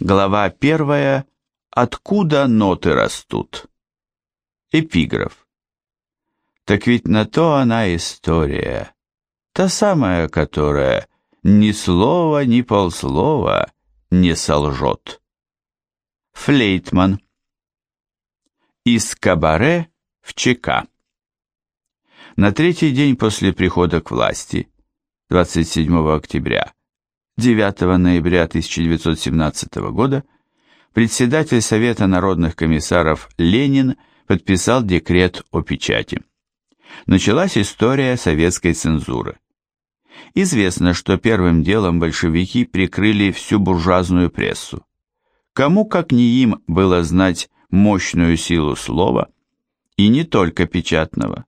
Глава первая. Откуда ноты растут? Эпиграф. Так ведь на то она история, та самая, которая ни слова, ни полслова не солжет. Флейтман. Из кабаре в ЧК. На третий день после прихода к власти, 27 октября, 9 ноября 1917 года, председатель Совета народных комиссаров Ленин подписал декрет о печати. Началась история советской цензуры. Известно, что первым делом большевики прикрыли всю буржуазную прессу. Кому, как не им, было знать мощную силу слова, и не только печатного.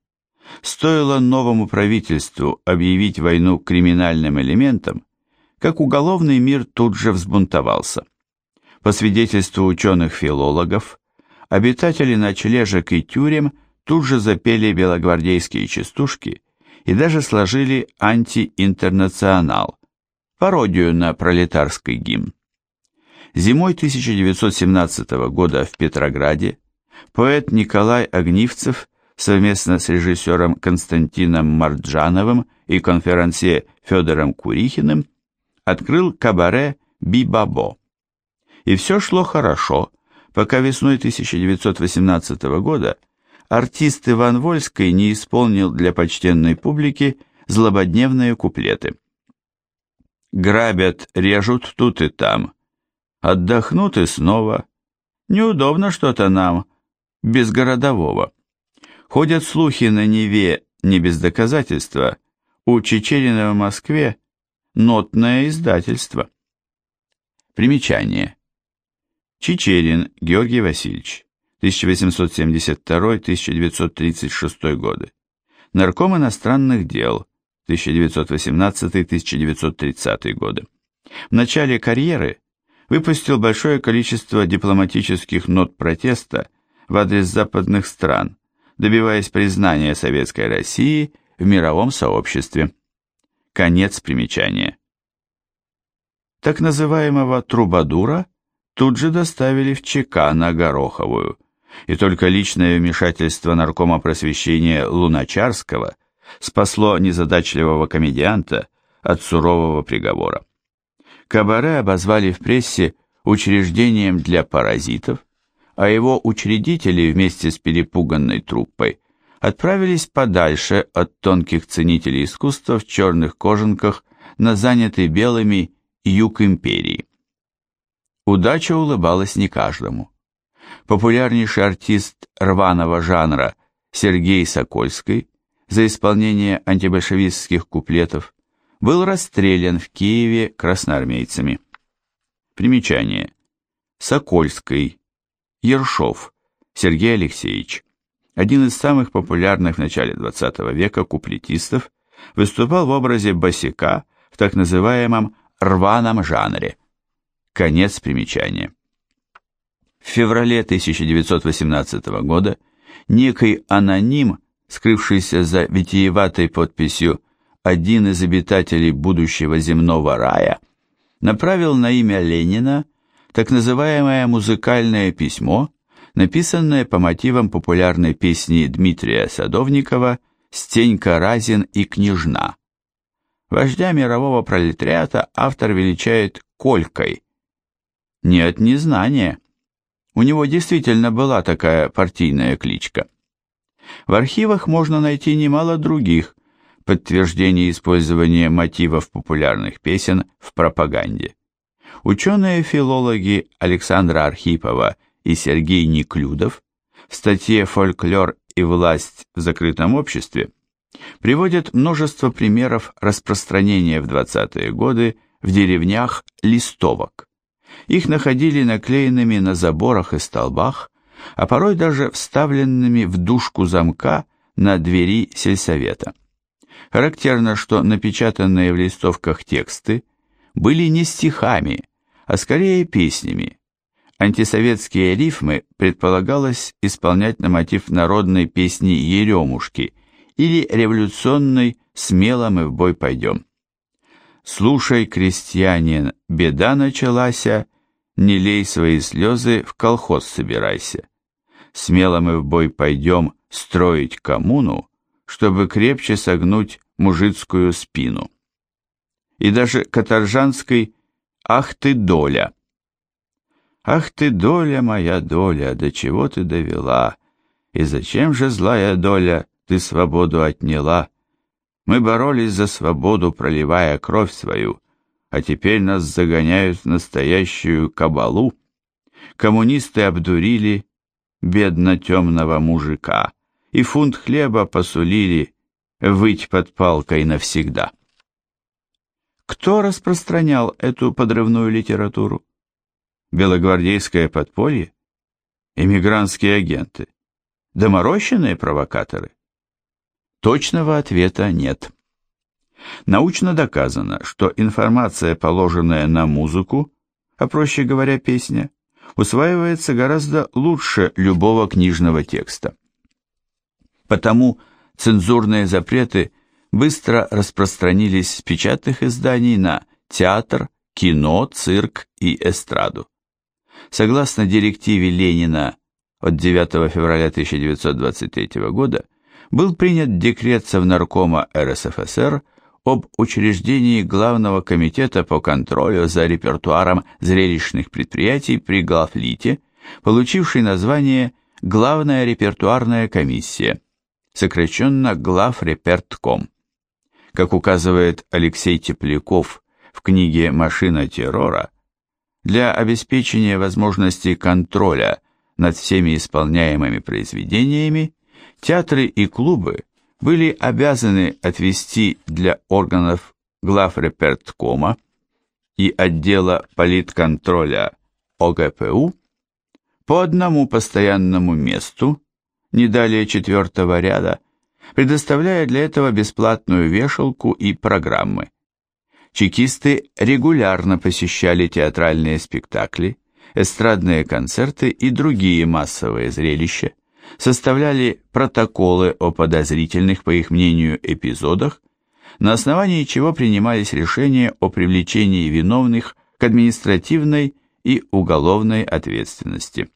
Стоило новому правительству объявить войну криминальным элементам, как уголовный мир тут же взбунтовался. По свидетельству ученых-филологов, обитатели ночлежек и тюрем тут же запели белогвардейские частушки и даже сложили антиинтернационал, пародию на пролетарский гимн. Зимой 1917 года в Петрограде поэт Николай Огнивцев совместно с режиссером Константином Марджановым и конферансье Федором Курихиным открыл кабаре «Бибабо». И все шло хорошо, пока весной 1918 года артист Иван Вольский не исполнил для почтенной публики злободневные куплеты. «Грабят, режут тут и там, отдохнут и снова. Неудобно что-то нам, без городового». Ходят слухи на Неве, не без доказательства, у Чечерина в Москве нотное издательство. Примечание. Чечерин Георгий Васильевич, 1872-1936 годы. Нарком иностранных дел, 1918-1930 годы. В начале карьеры выпустил большое количество дипломатических нот протеста в адрес западных стран, добиваясь признания Советской России в мировом сообществе. Конец примечания. Так называемого Трубадура тут же доставили в ЧК на Гороховую, и только личное вмешательство наркома просвещения Луначарского спасло незадачливого комедианта от сурового приговора. Кабаре обозвали в прессе учреждением для паразитов, а его учредители вместе с перепуганной труппой отправились подальше от тонких ценителей искусства в черных кожанках на занятый белыми юг империи. Удача улыбалась не каждому. Популярнейший артист рваного жанра Сергей Сокольский за исполнение антибольшевистских куплетов был расстрелян в Киеве красноармейцами. Примечание. Сокольский Ершов Сергей Алексеевич, один из самых популярных в начале XX века куплетистов, выступал в образе босика в так называемом рваном жанре. Конец примечания. В феврале 1918 года некий аноним, скрывшийся за витиеватой подписью «Один из обитателей будущего земного рая», направил на имя Ленина так называемое музыкальное письмо, написанное по мотивам популярной песни Дмитрия Садовникова «Стенька Разин и княжна». Вождя мирового пролетариата автор величает Колькой. Не от. У него действительно была такая партийная кличка. В архивах можно найти немало других подтверждений использования мотивов популярных песен в пропаганде. Ученые-филологи Александра Архипова и Сергей Неклюдов в статье «Фольклор и власть в закрытом обществе» приводят множество примеров распространения в 20-е годы в деревнях листовок. Их находили наклеенными на заборах и столбах, а порой даже вставленными в дужку замка на двери сельсовета. Характерно, что напечатанные в листовках тексты – были не стихами, а скорее песнями. Антисоветские рифмы предполагалось исполнять на мотив народной песни «Еремушки» или революционной «Смело мы в бой пойдем». «Слушай, крестьянин, беда началася, Не лей свои слезы, в колхоз собирайся. Смело мы в бой пойдем строить коммуну, чтобы крепче согнуть мужицкую спину. И даже каторжанской «Ах ты, доля!» Ах ты, доля моя, доля, до чего ты довела, И зачем же, злая доля, ты свободу отняла? Мы боролись за свободу, проливая кровь свою, А теперь нас загоняют в настоящую кабалу. Коммунисты обдурили бедно темного мужика, И фунт хлеба посулили выть под палкой навсегда. Кто распространял эту подрывную литературу? Белогвардейское подполье? Эмигрантские агенты? Доморощенные провокаторы? Точного ответа нет. Научно доказано, что информация, положенная на музыку, а проще говоря, песня, усваивается гораздо лучше любого книжного текста. Потому цензурные запреты быстро распространились с печатных изданий на театр, кино, цирк и эстраду. Согласно директиве Ленина от 9 февраля 1923 года, был принят декрет Совнаркома РСФСР об учреждении Главного комитета по контролю за репертуаром зрелищных предприятий при Главлите, получивший название Главная репертуарная комиссия, сокращенно Главрепертком. Как указывает Алексей Тепляков в книге «Машина террора», для обеспечения возможности контроля над всеми исполняемыми произведениями театры и клубы были обязаны отвести для органов главреперткома и отдела политконтроля ОГПУ по одному постоянному месту, не далее четвертого ряда, предоставляя для этого бесплатную вешалку и программы. Чекисты регулярно посещали театральные спектакли, эстрадные концерты и другие массовые зрелища, составляли протоколы о подозрительных, по их мнению, эпизодах, на основании чего принимались решения о привлечении виновных к административной и уголовной ответственности.